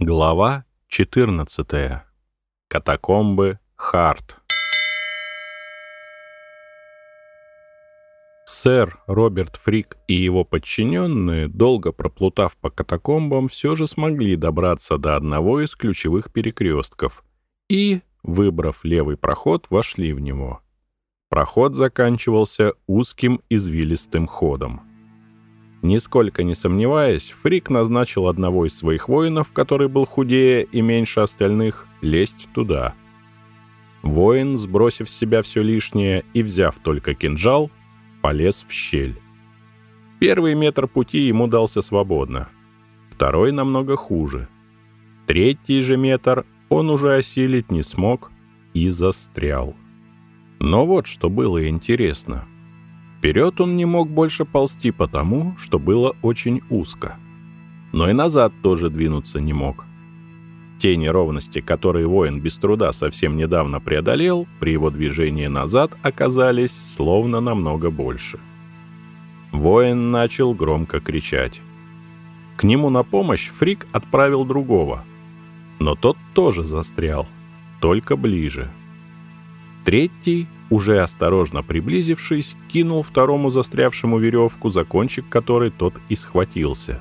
Глава 14. Катакомбы Харт. Сэр Роберт Фрик и его подчиненные, долго проплутав по катакомбам, все же смогли добраться до одного из ключевых перекрестков и, выбрав левый проход, вошли в него. Проход заканчивался узким извилистым ходом. Нисколько не сомневаясь, Фрик назначил одного из своих воинов, который был худее и меньше остальных, лезть туда. Воин, сбросив с себя все лишнее и взяв только кинжал, полез в щель. Первый метр пути ему дался свободно, второй намного хуже. Третий же метр он уже осилить не смог и застрял. Но вот что было интересно — Вперед он не мог больше ползти потому, что было очень узко. Но и назад тоже двинуться не мог. Те неровности, которые воин без труда совсем недавно преодолел, при его движении назад оказались словно намного больше. Воин начал громко кричать. К нему на помощь Фрик отправил другого. Но тот тоже застрял, только ближе. Третий уже осторожно приблизившись, кинул второму застрявшему веревку, за кончик которой тот и схватился.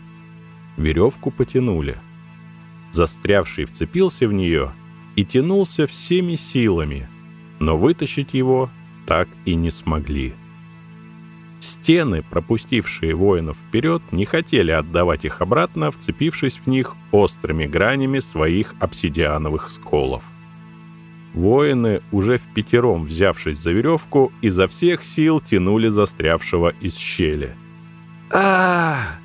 Веревку потянули. Застрявший вцепился в нее и тянулся всеми силами, но вытащить его так и не смогли. Стены, пропустившие воинов вперед, не хотели отдавать их обратно, вцепившись в них острыми гранями своих обсидиановых сколов. Воины, уже в пятером взявшись за веревку, изо всех сил тянули застрявшего из щели. а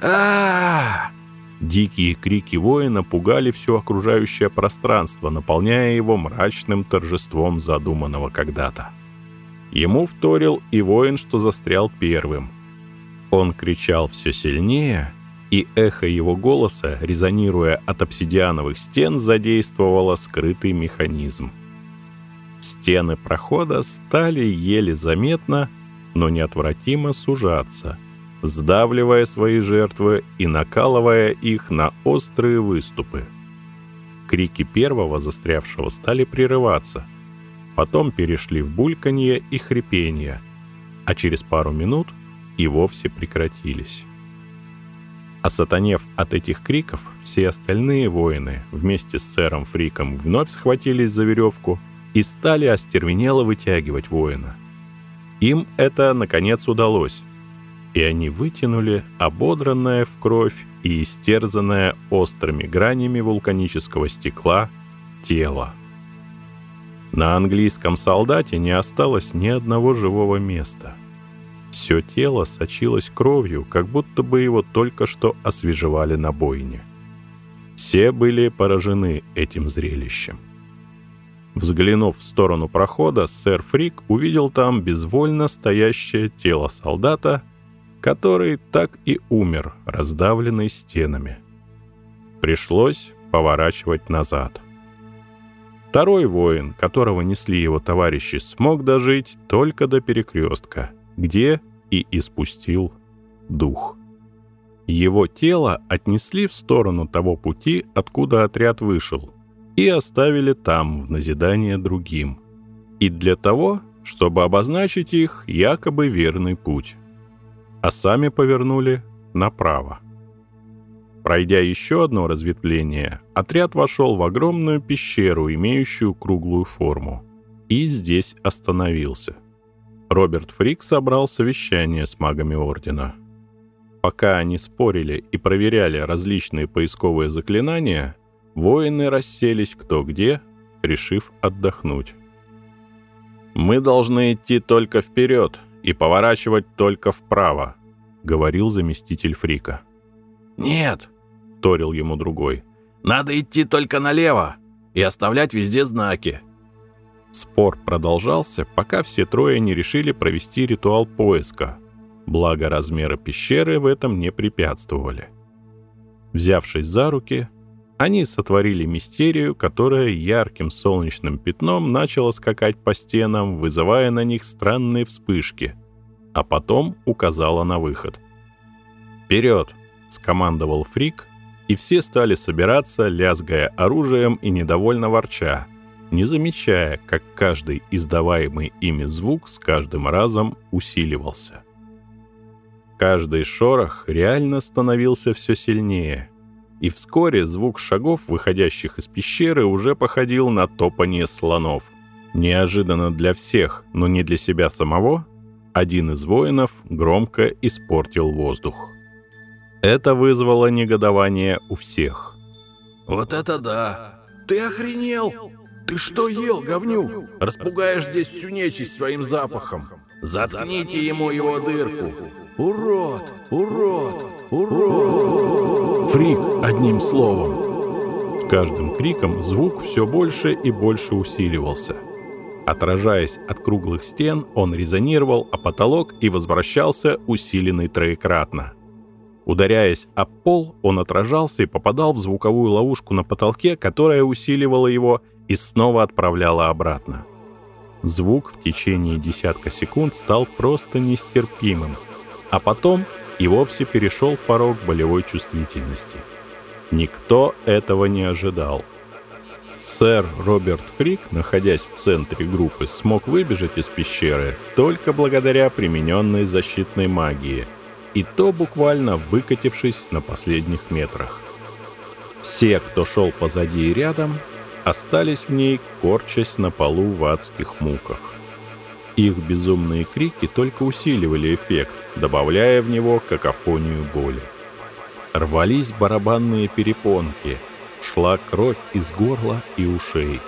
а Дикие крики воина пугали все окружающее пространство, наполняя его мрачным торжеством задуманного когда-то. Ему вторил и воин, что застрял первым. Он кричал все сильнее, и эхо его голоса, резонируя от обсидиановых стен, задействовало скрытый механизм. Стены прохода стали еле заметно, но неотвратимо сужаться, сдавливая свои жертвы и накалывая их на острые выступы. Крики первого застрявшего стали прерываться, потом перешли в бульканье и хрипение, а через пару минут и вовсе прекратились. Осатанев от этих криков, все остальные воины вместе с сэром Фриком вновь схватились за веревку и стали остервенело вытягивать воина. Им это, наконец, удалось, и они вытянули ободранное в кровь и истерзанное острыми гранями вулканического стекла тело. На английском солдате не осталось ни одного живого места — все тело сочилось кровью, как будто бы его только что освежевали на бойне. Все были поражены этим зрелищем. Взглянув в сторону прохода, сэр Фрик увидел там безвольно стоящее тело солдата, который так и умер, раздавленный стенами. Пришлось поворачивать назад. Второй воин, которого несли его товарищи, смог дожить только до перекрестка — где и испустил дух. Его тело отнесли в сторону того пути, откуда отряд вышел, и оставили там в назидание другим. И для того, чтобы обозначить их якобы верный путь. А сами повернули направо. Пройдя еще одно разветвление, отряд вошел в огромную пещеру, имеющую круглую форму, и здесь остановился — Роберт Фрик собрал совещание с магами Ордена. Пока они спорили и проверяли различные поисковые заклинания, воины расселись кто где, решив отдохнуть. «Мы должны идти только вперед и поворачивать только вправо», — говорил заместитель Фрика. «Нет», — вторил ему другой. «Надо идти только налево и оставлять везде знаки. Спор продолжался, пока все трое не решили провести ритуал поиска, благо размеры пещеры в этом не препятствовали. Взявшись за руки, они сотворили мистерию, которая ярким солнечным пятном начала скакать по стенам, вызывая на них странные вспышки, а потом указала на выход. «Вперед!» — скомандовал Фрик, и все стали собираться, лязгая оружием и недовольно ворча, не замечая, как каждый издаваемый ими звук с каждым разом усиливался. Каждый шорох реально становился все сильнее, и вскоре звук шагов, выходящих из пещеры, уже походил на топание слонов. Неожиданно для всех, но не для себя самого, один из воинов громко испортил воздух. Это вызвало негодование у всех. «Вот это да! Ты охренел! Ты что ел, говнюк? Распугаешь здесь всю нечисть своим запахом! Заткните ему его дырку! Урод! Урод! Урод!» Фрик, одним словом. С каждым криком звук все больше и больше усиливался. Отражаясь от круглых стен, он резонировал о потолок и возвращался усиленный троекратно. Ударяясь о пол, он отражался и попадал в звуковую ловушку на потолке, которая усиливала его и снова отправляла обратно. Звук в течение десятка секунд стал просто нестерпимым, а потом и вовсе перешел порог болевой чувствительности. Никто этого не ожидал. Сэр Роберт Фрик, находясь в центре группы, смог выбежать из пещеры только благодаря примененной защитной магии — и то буквально выкатившись на последних метрах. Все, кто шел позади и рядом, остались в ней, корчась на полу в адских муках. Их безумные крики только усиливали эффект, добавляя в него какофонию боли. Рвались барабанные перепонки, шла кровь из горла и ушей.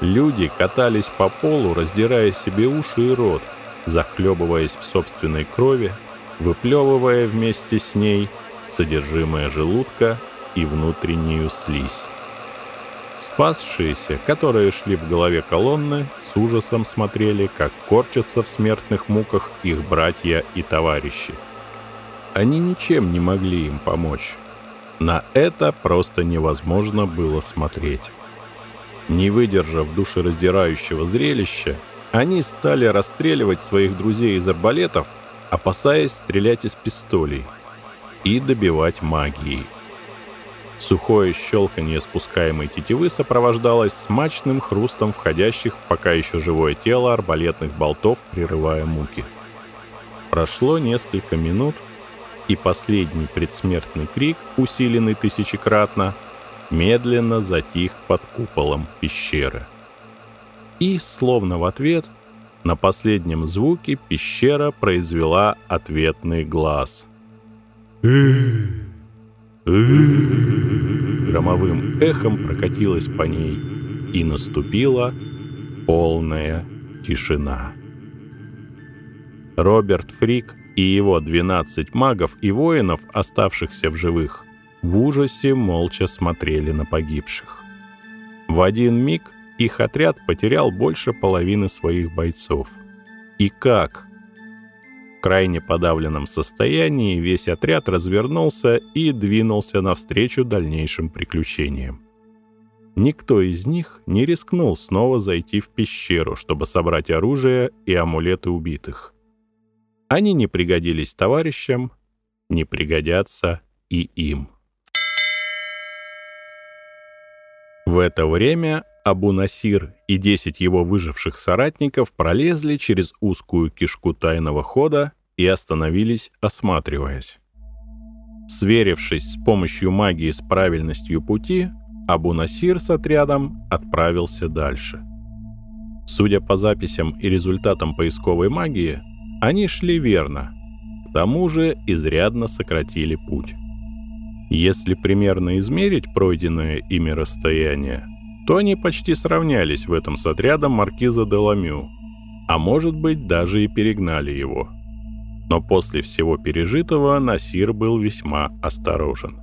Люди катались по полу, раздирая себе уши и рот, захлебываясь в собственной крови выплевывая вместе с ней содержимое желудка и внутреннюю слизь. Спасшиеся, которые шли в голове колонны, с ужасом смотрели, как корчатся в смертных муках их братья и товарищи. Они ничем не могли им помочь. На это просто невозможно было смотреть. Не выдержав душераздирающего зрелища, они стали расстреливать своих друзей из арбалетов опасаясь стрелять из пистолей и добивать магией. Сухое щелканье спускаемой тетивы сопровождалось смачным хрустом входящих в пока еще живое тело арбалетных болтов, прерывая муки. Прошло несколько минут, и последний предсмертный крик, усиленный тысячекратно, медленно затих под куполом пещеры. И, словно в ответ, на последнем звуке пещера произвела ответный глаз. Громовым эхом прокатилась по ней, и наступила полная тишина. Роберт Фрик и его 12 магов и воинов, оставшихся в живых, в ужасе молча смотрели на погибших. В один миг их отряд потерял больше половины своих бойцов. И как? Крайне подавленном состоянии весь отряд развернулся и двинулся навстречу дальнейшим приключениям. Никто из них не рискнул снова зайти в пещеру, чтобы собрать оружие и амулеты убитых. Они не пригодились товарищам, не пригодятся и им. В это время Абу Насир и 10 его выживших соратников пролезли через узкую кишку тайного хода и остановились, осматриваясь. Сверившись с помощью магии с правильностью пути, Абу Насир с отрядом отправился дальше. Судя по записям и результатам поисковой магии, они шли верно, к тому же изрядно сократили путь. Если примерно измерить пройденное ими расстояние, то они почти сравнялись в этом с отрядом маркиза де Ламю, а может быть даже и перегнали его. Но после всего пережитого Насир был весьма осторожен.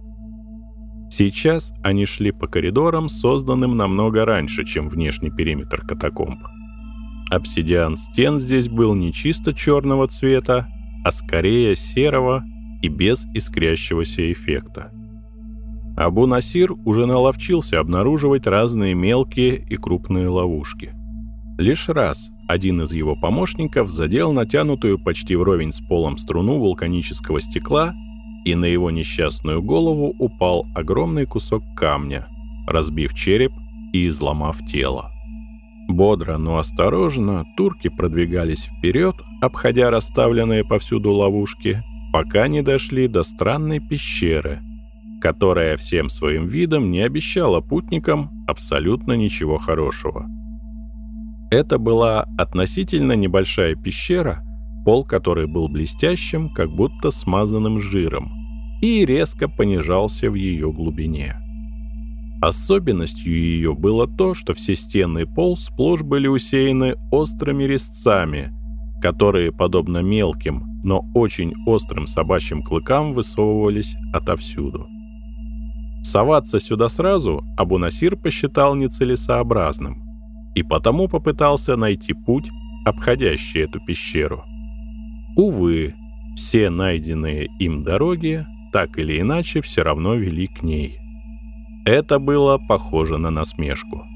Сейчас они шли по коридорам, созданным намного раньше, чем внешний периметр катакомб. Обсидиан стен здесь был не чисто черного цвета, а скорее серого и без искрящегося эффекта. Абу Насир уже наловчился обнаруживать разные мелкие и крупные ловушки. Лишь раз один из его помощников задел натянутую почти вровень с полом струну вулканического стекла, и на его несчастную голову упал огромный кусок камня, разбив череп и изломав тело. Бодро, но осторожно турки продвигались вперед, обходя расставленные повсюду ловушки, пока не дошли до странной пещеры, которая всем своим видом не обещала путникам абсолютно ничего хорошего. Это была относительно небольшая пещера, пол которой был блестящим, как будто смазанным жиром, и резко понижался в ее глубине. Особенностью ее было то, что все стены и пол сплошь были усеяны острыми резцами, которые, подобно мелким, но очень острым собачьим клыкам, высовывались отовсюду. Соваться сюда сразу Абу-Насир посчитал нецелесообразным и потому попытался найти путь, обходящий эту пещеру. Увы, все найденные им дороги так или иначе все равно вели к ней – это было похоже на насмешку.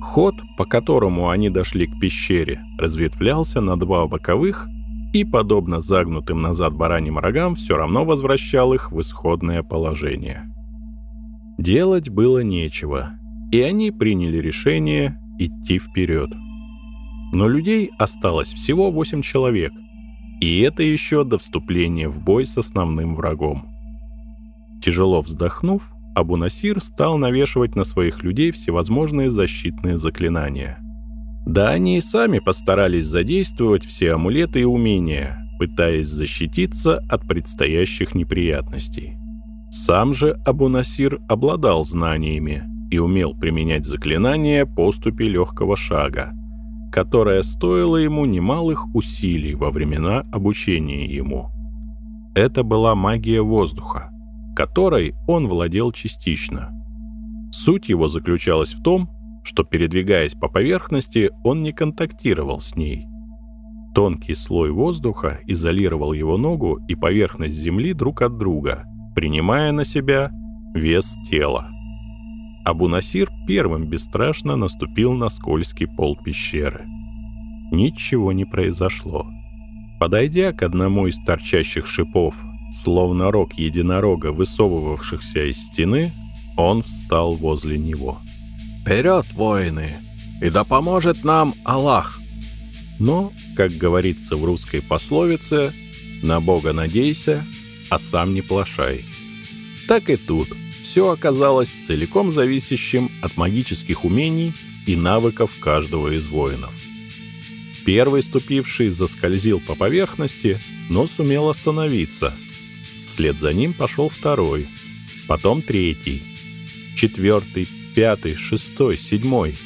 Ход, по которому они дошли к пещере, разветвлялся на два боковых и, подобно загнутым назад бараньим рогам, все равно возвращал их в исходное положение. Делать было нечего, и они приняли решение идти вперед. Но людей осталось всего восемь человек, и это еще до вступления в бой с основным врагом. Тяжело вздохнув, Абу-Насир стал навешивать на своих людей всевозможные защитные заклинания. Да они и сами постарались задействовать все амулеты и умения, пытаясь защититься от предстоящих неприятностей. Сам же Абу-Насир обладал знаниями и умел применять заклинания поступи легкого шага, которое стоило ему немалых усилий во времена обучения ему. Это была магия воздуха, которой он владел частично. Суть его заключалась в том, что, передвигаясь по поверхности, он не контактировал с ней. Тонкий слой воздуха изолировал его ногу и поверхность земли друг от друга, принимая на себя вес тела. Абу-Насир первым бесстрашно наступил на скользкий пол пещеры. Ничего не произошло. Подойдя к одному из торчащих шипов, Словно рог единорога, высовывавшихся из стены, он встал возле него. «Вперед, воины! И да поможет нам Аллах!» Но, как говорится в русской пословице, «На Бога надейся, а сам не плашай». Так и тут все оказалось целиком зависящим от магических умений и навыков каждого из воинов. Первый ступивший заскользил по поверхности, но сумел остановиться, Вслед за ним пошел второй, потом третий, четвертый, пятый, шестой, седьмой.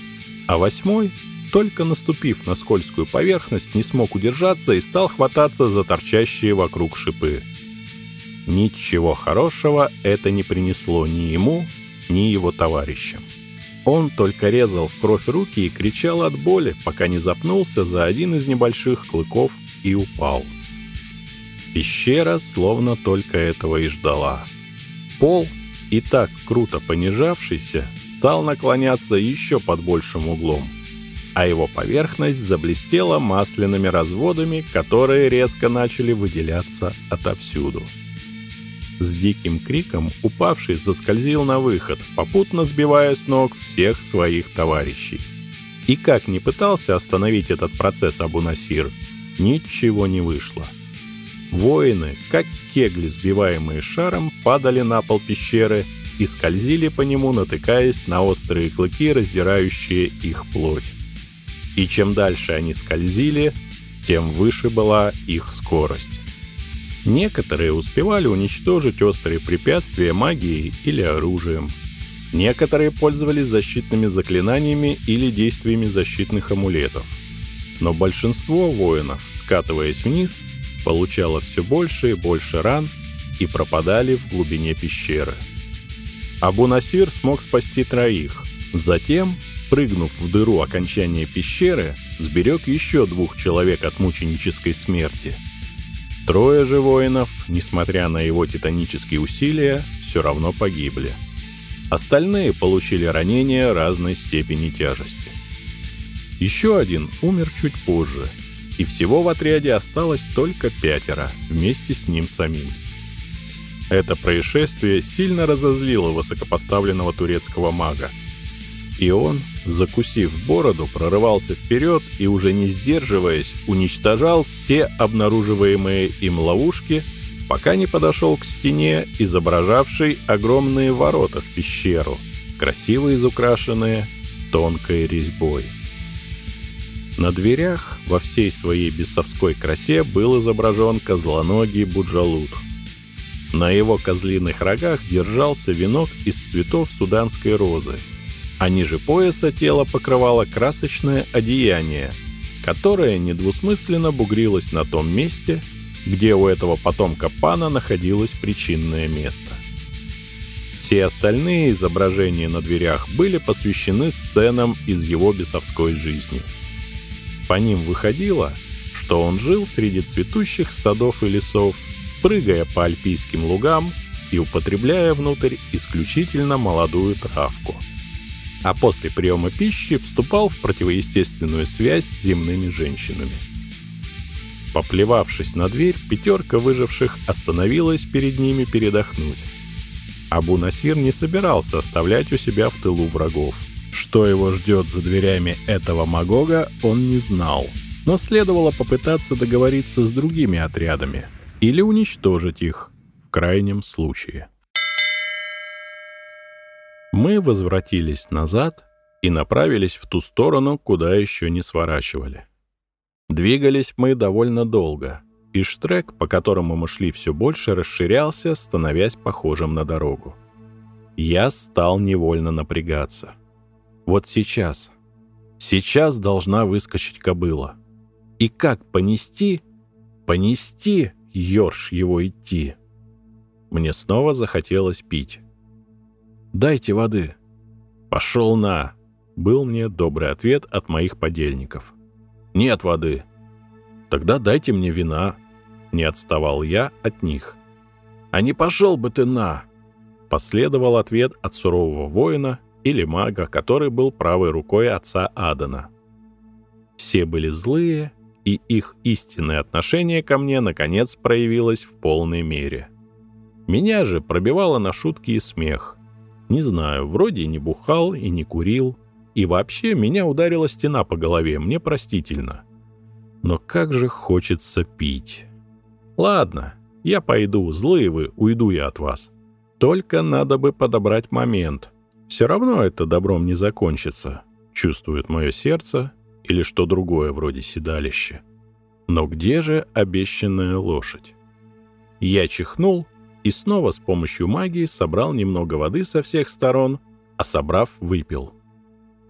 А восьмой, только наступив на скользкую поверхность, не смог удержаться и стал хвататься за торчащие вокруг шипы. Ничего хорошего это не принесло ни ему, ни его товарищам. Он только резал в кровь руки и кричал от боли, пока не запнулся за один из небольших клыков и упал. — Пещера словно только этого и ждала. Пол, и так круто понижавшийся, стал наклоняться еще под большим углом, а его поверхность заблестела масляными разводами, которые резко начали выделяться отовсюду. С диким криком упавший заскользил на выход, попутно сбивая с ног всех своих товарищей. И как ни пытался остановить этот процесс Абу-Насир, ничего не вышло — Воины, как кегли, сбиваемые шаром, падали на пол пещеры и скользили по нему, натыкаясь на острые клыки, раздирающие их плоть. И чем дальше они скользили, тем выше была их скорость. Некоторые успевали уничтожить острые препятствия магией или оружием. Некоторые пользовались защитными заклинаниями или действиями защитных амулетов. Но большинство воинов, скатываясь вниз, получала все больше и больше ран и пропадали в глубине пещеры. Абу-Насир смог спасти троих. Затем, прыгнув в дыру окончания пещеры, сберег еще двух человек от мученической смерти. Трое же воинов, несмотря на его титанические усилия, все равно погибли. Остальные получили ранения разной степени тяжести. Еще один умер чуть позже – и всего в отряде осталось только пятеро вместе с ним самим. Это происшествие сильно разозлило высокопоставленного турецкого мага. И он, закусив бороду, прорывался вперед и, уже не сдерживаясь, уничтожал все обнаруживаемые им ловушки, пока не подошел к стене, изображавшей огромные ворота в пещеру, красиво изукрашенные тонкой резьбой. На дверях во всей своей бесовской красе был изображен козлоногий Буджалут. На его козлиных рогах держался венок из цветов суданской розы, а ниже пояса тело покрывало красочное одеяние, которое недвусмысленно бугрилось на том месте, где у этого потомка пана находилось причинное место. Все остальные изображения на дверях были посвящены сценам из его бесовской жизни – по ним выходило, что он жил среди цветущих садов и лесов, прыгая по альпийским лугам и употребляя внутрь исключительно молодую травку. А после приема пищи вступал в противоестественную связь с земными женщинами. Поплевавшись на дверь, пятерка выживших остановилась перед ними передохнуть. Абу Насир не собирался оставлять у себя в тылу врагов – что его ждет за дверями этого Магога, он не знал. Но следовало попытаться договориться с другими отрядами или уничтожить их в крайнем случае. Мы возвратились назад и направились в ту сторону, куда еще не сворачивали. Двигались мы довольно долго, и штрек, по которому мы шли, все больше расширялся, становясь похожим на дорогу. Я стал невольно напрягаться — вот сейчас. Сейчас должна выскочить кобыла. И как понести? Понести, ёрш его идти. Мне снова захотелось пить. «Дайте воды». «Пошел на!» — был мне добрый ответ от моих подельников. «Нет воды». «Тогда дайте мне вина». Не отставал я от них. «А не пошел бы ты на!» Последовал ответ от сурового воина или мага, который был правой рукой отца Адана. Все были злые, и их истинное отношение ко мне наконец проявилось в полной мере. Меня же пробивало на шутки и смех. Не знаю, вроде не бухал и не курил, и вообще меня ударила стена по голове, мне простительно. Но как же хочется пить. Ладно, я пойду, злые вы, уйду я от вас. Только надо бы подобрать момент — все равно это добром не закончится, чувствует мое сердце или что другое вроде седалища. Но где же обещанная лошадь? Я чихнул и снова с помощью магии собрал немного воды со всех сторон, а собрав, выпил.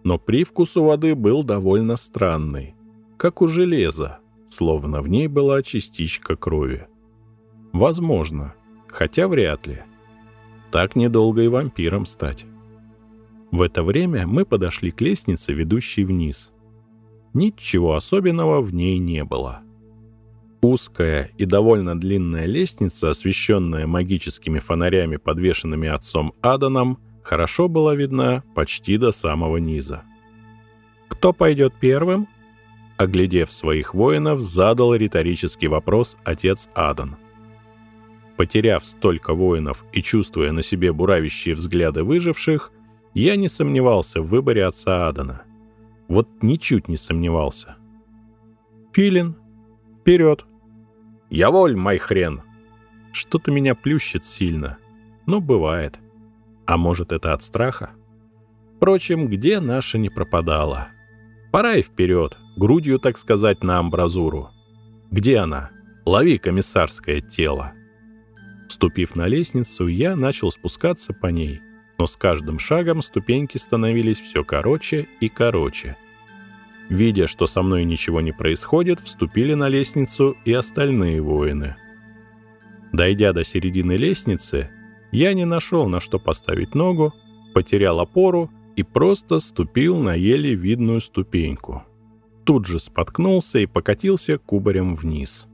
Но привкус у воды был довольно странный, как у железа, словно в ней была частичка крови. Возможно, хотя вряд ли. Так недолго и вампиром стать. В это время мы подошли к лестнице, ведущей вниз. Ничего особенного в ней не было. Узкая и довольно длинная лестница, освещенная магическими фонарями, подвешенными отцом Аданом, хорошо была видна почти до самого низа. «Кто пойдет первым?» Оглядев своих воинов, задал риторический вопрос отец Адан. Потеряв столько воинов и чувствуя на себе буравящие взгляды выживших, я не сомневался в выборе отца Адана. Вот ничуть не сомневался. «Филин, вперед!» «Я воль, мой хрен!» Что-то меня плющит сильно. Ну, бывает. А может, это от страха? Впрочем, где наша не пропадала? Пора и вперед, грудью, так сказать, на амбразуру. Где она? Лови комиссарское тело. Вступив на лестницу, я начал спускаться по ней — но с каждым шагом ступеньки становились все короче и короче. Видя, что со мной ничего не происходит, вступили на лестницу и остальные воины. Дойдя до середины лестницы, я не нашел на что поставить ногу, потерял опору и просто ступил на еле видную ступеньку. Тут же споткнулся и покатился кубарем вниз.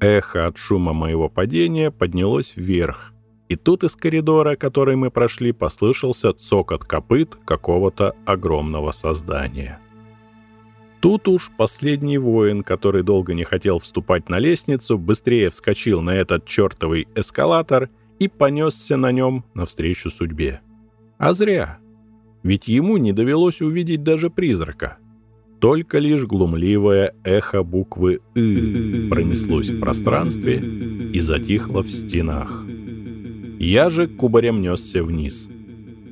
Эхо от шума моего падения поднялось вверх — и тут из коридора, который мы прошли, послышался цокот копыт какого-то огромного создания. Тут уж последний воин, который долго не хотел вступать на лестницу, быстрее вскочил на этот чертовый эскалатор и понесся на нем навстречу судьбе. А зря. Ведь ему не довелось увидеть даже призрака. Только лишь глумливое эхо буквы «ы» пронеслось в пространстве и затихло в стенах. Я же кубарем несся вниз.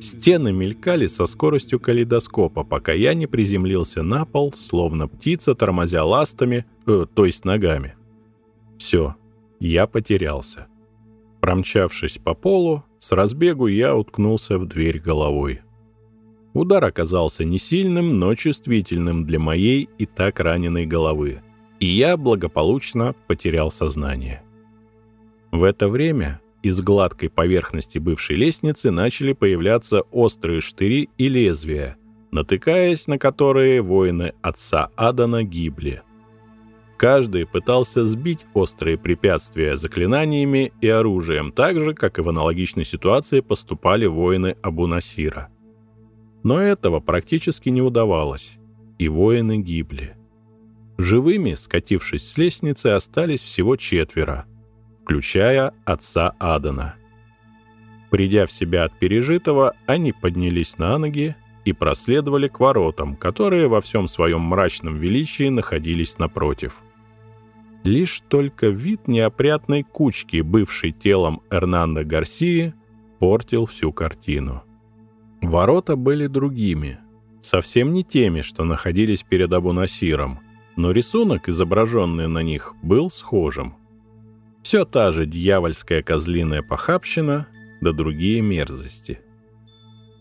Стены мелькали со скоростью калейдоскопа, пока я не приземлился на пол, словно птица, тормозя ластами, э, то есть ногами. Все, я потерялся. Промчавшись по полу, с разбегу я уткнулся в дверь головой. Удар оказался не сильным, но чувствительным для моей и так раненой головы, и я благополучно потерял сознание. В это время из гладкой поверхности бывшей лестницы начали появляться острые штыри и лезвия, натыкаясь на которые воины отца Адана гибли. Каждый пытался сбить острые препятствия заклинаниями и оружием, так же, как и в аналогичной ситуации поступали воины Абу-Насира. Но этого практически не удавалось, и воины гибли. Живыми, скатившись с лестницы, остались всего четверо — включая отца Адана. Придя в себя от пережитого, они поднялись на ноги и проследовали к воротам, которые во всем своем мрачном величии находились напротив. Лишь только вид неопрятной кучки, бывшей телом Эрнанда Гарсии, портил всю картину. Ворота были другими, совсем не теми, что находились перед Абу-Насиром, но рисунок, изображенный на них, был схожим — все та же дьявольская козлиная похабщина, да другие мерзости.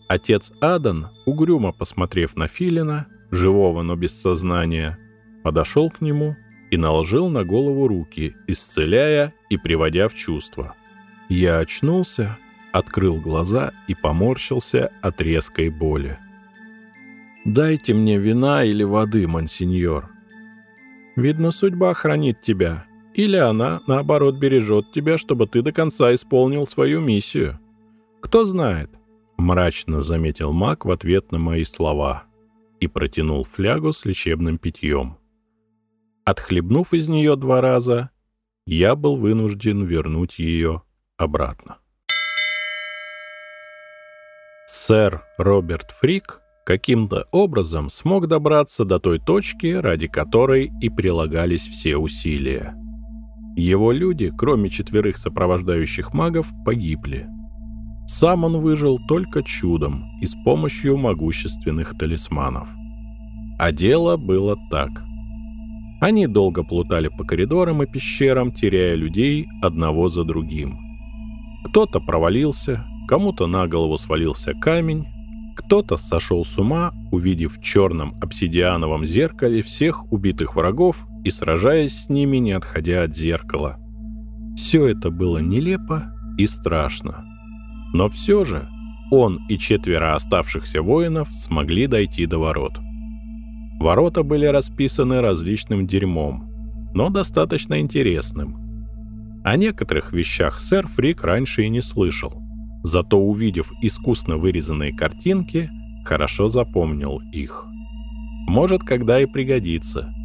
Отец Адан, угрюмо посмотрев на Филина, живого, но без сознания, подошел к нему и наложил на голову руки, исцеляя и приводя в чувство. Я очнулся, открыл глаза и поморщился от резкой боли. «Дайте мне вина или воды, мансиньор. Видно, судьба хранит тебя, или она, наоборот, бережет тебя, чтобы ты до конца исполнил свою миссию. Кто знает?» Мрачно заметил маг в ответ на мои слова и протянул флягу с лечебным питьем. Отхлебнув из нее два раза, я был вынужден вернуть ее обратно. Сэр Роберт Фрик каким-то образом смог добраться до той точки, ради которой и прилагались все усилия. Его люди, кроме четверых сопровождающих магов, погибли. Сам он выжил только чудом и с помощью могущественных талисманов. А дело было так. Они долго плутали по коридорам и пещерам, теряя людей одного за другим. Кто-то провалился, кому-то на голову свалился камень, кто-то сошел с ума, увидев в черном обсидиановом зеркале всех убитых врагов и сражаясь с ними, не отходя от зеркала. Все это было нелепо и страшно. Но все же он и четверо оставшихся воинов смогли дойти до ворот. Ворота были расписаны различным дерьмом, но достаточно интересным. О некоторых вещах сэр Фрик раньше и не слышал, зато увидев искусно вырезанные картинки, хорошо запомнил их. Может, когда и пригодится —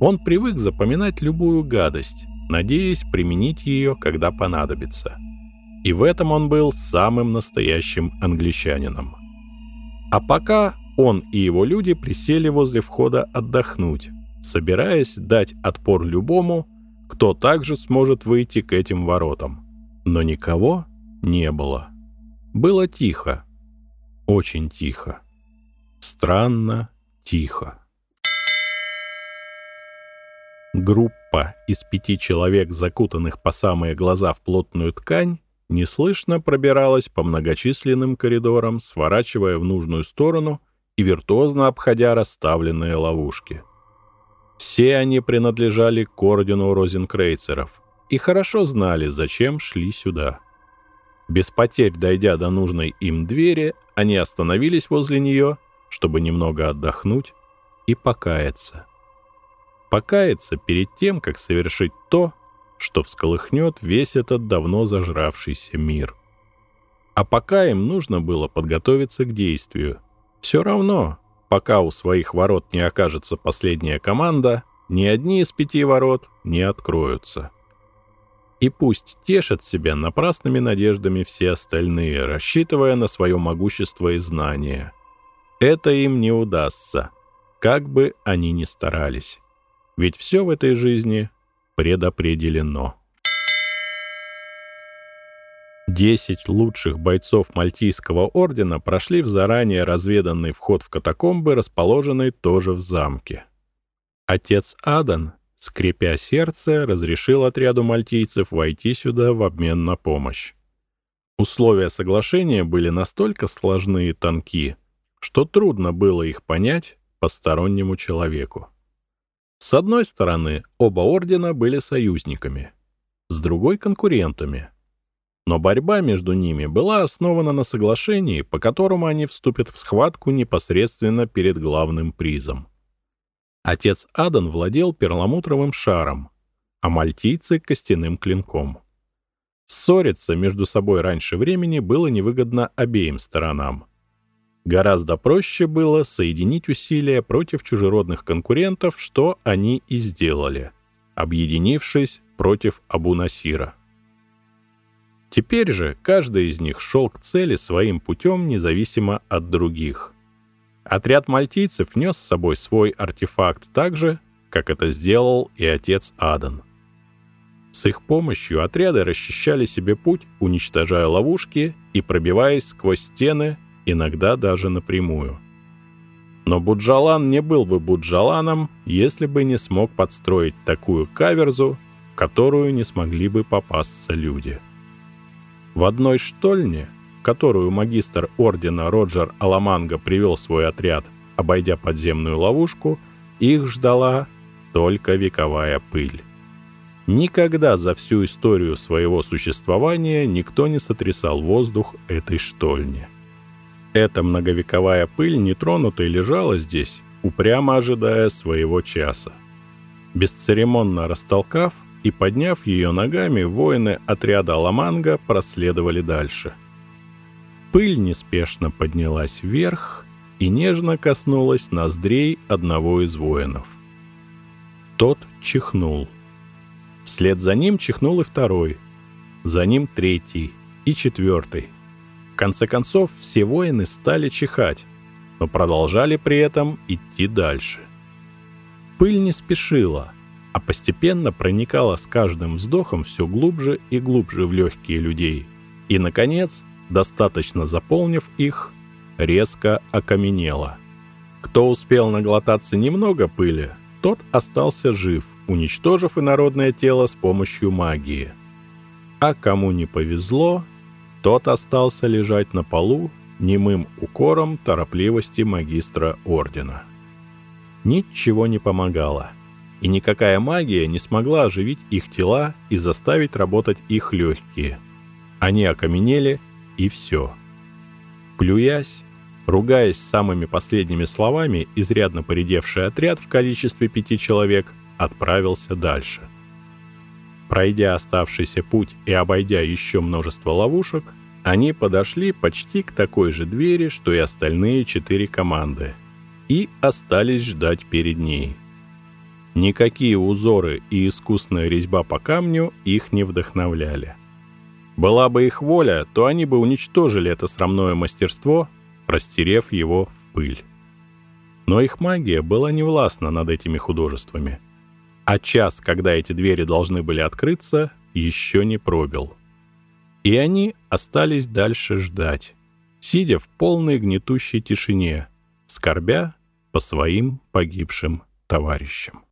он привык запоминать любую гадость, надеясь применить ее, когда понадобится. И в этом он был самым настоящим англичанином. А пока он и его люди присели возле входа отдохнуть, собираясь дать отпор любому, кто также сможет выйти к этим воротам. Но никого не было. Было тихо. Очень тихо. Странно тихо. Группа из пяти человек, закутанных по самые глаза в плотную ткань, неслышно пробиралась по многочисленным коридорам, сворачивая в нужную сторону и виртуозно обходя расставленные ловушки. Все они принадлежали к ордену розенкрейцеров и хорошо знали, зачем шли сюда. Без потерь дойдя до нужной им двери, они остановились возле нее, чтобы немного отдохнуть и покаяться покаяться перед тем, как совершить то, что всколыхнет весь этот давно зажравшийся мир. А пока им нужно было подготовиться к действию. Все равно, пока у своих ворот не окажется последняя команда, ни одни из пяти ворот не откроются. И пусть тешат себя напрасными надеждами все остальные, рассчитывая на свое могущество и знания. Это им не удастся, как бы они ни старались. Ведь все в этой жизни предопределено. Десять лучших бойцов Мальтийского ордена прошли в заранее разведанный вход в катакомбы, расположенный тоже в замке. Отец Адан, скрипя сердце, разрешил отряду мальтийцев войти сюда в обмен на помощь. Условия соглашения были настолько сложны и тонки, что трудно было их понять постороннему человеку. С одной стороны, оба ордена были союзниками, с другой — конкурентами. Но борьба между ними была основана на соглашении, по которому они вступят в схватку непосредственно перед главным призом. Отец Адан владел перламутровым шаром, а мальтийцы — костяным клинком. Ссориться между собой раньше времени было невыгодно обеим сторонам — Гораздо проще было соединить усилия против чужеродных конкурентов, что они и сделали, объединившись против Абу-Насира. Теперь же каждый из них шел к цели своим путем, независимо от других. Отряд мальтийцев нес с собой свой артефакт так же, как это сделал и отец Адан. С их помощью отряды расчищали себе путь, уничтожая ловушки и пробиваясь сквозь стены иногда даже напрямую. Но Буджалан не был бы Буджаланом, если бы не смог подстроить такую каверзу, в которую не смогли бы попасться люди. В одной штольне, в которую магистр ордена Роджер Аламанга привел свой отряд, обойдя подземную ловушку, их ждала только вековая пыль. Никогда за всю историю своего существования никто не сотрясал воздух этой штольни. Эта многовековая пыль нетронутой лежала здесь, упрямо ожидая своего часа. Бесцеремонно растолкав и подняв ее ногами, воины отряда Ламанга проследовали дальше. Пыль неспешно поднялась вверх и нежно коснулась ноздрей одного из воинов. Тот чихнул. Вслед за ним чихнул и второй, за ним третий и четвертый. В конце концов, все воины стали чихать, но продолжали при этом идти дальше. Пыль не спешила, а постепенно проникала с каждым вздохом все глубже и глубже в легкие людей. И, наконец, достаточно заполнив их, резко окаменела. Кто успел наглотаться немного пыли, тот остался жив, уничтожив инородное тело с помощью магии. А кому не повезло, тот остался лежать на полу немым укором торопливости магистра ордена. Ничего не помогало, и никакая магия не смогла оживить их тела и заставить работать их легкие. Они окаменели, и все. Плюясь, ругаясь самыми последними словами, изрядно поредевший отряд в количестве пяти человек отправился дальше — Пройдя оставшийся путь и обойдя еще множество ловушек, они подошли почти к такой же двери, что и остальные четыре команды, и остались ждать перед ней. Никакие узоры и искусная резьба по камню их не вдохновляли. Была бы их воля, то они бы уничтожили это срамное мастерство, растерев его в пыль. Но их магия была невластна над этими художествами — а час, когда эти двери должны были открыться, еще не пробил. И они остались дальше ждать, сидя в полной гнетущей тишине, скорбя по своим погибшим товарищам.